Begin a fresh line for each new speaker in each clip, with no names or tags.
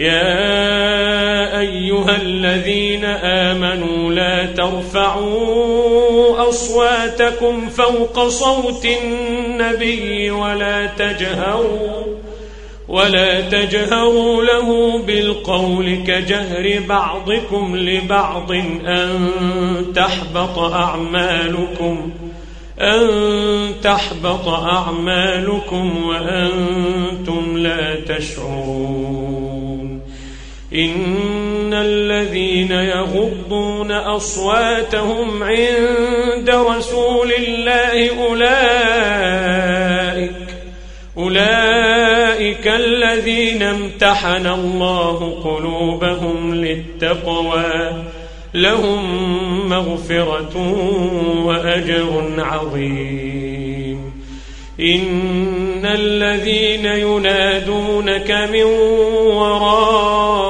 يا أيها الذين آمنوا لا ترفعوا أصواتكم فوق صوت النبي ولا تجهروا ولا تجهروا له بالقول كجهر بعضكم لبعض أن تحبط أعمالكم أن تحبط أعمالكم وأنتم لا تشعرون. إن الذين يغضون أصواتهم عند رسول الله أولئك أولئك الذين امتحن الله قلوبهم للتقوى لهم مغفرة وأجر عظيم. إن الذين ينادونك من وراء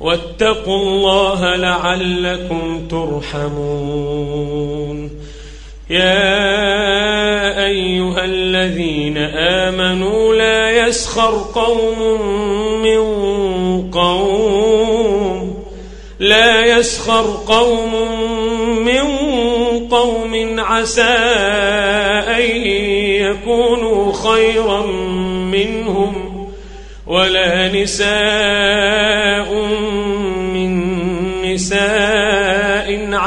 واتقوا الله لعلكم ترحمون. يا أيها الذين آمنوا لا يسخر قوم من قوم. لا يسخر قوم من قوم عسى أن يكونوا خيرا منهم. ولا نساء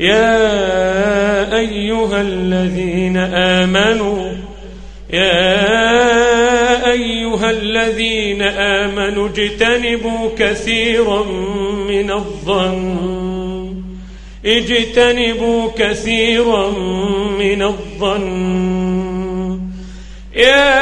يا أيها الذين آمنوا يا أيها الذين آمنوا اجتنبوا كثيرا من الظن اجتنبوا كثيرا من الظن. يا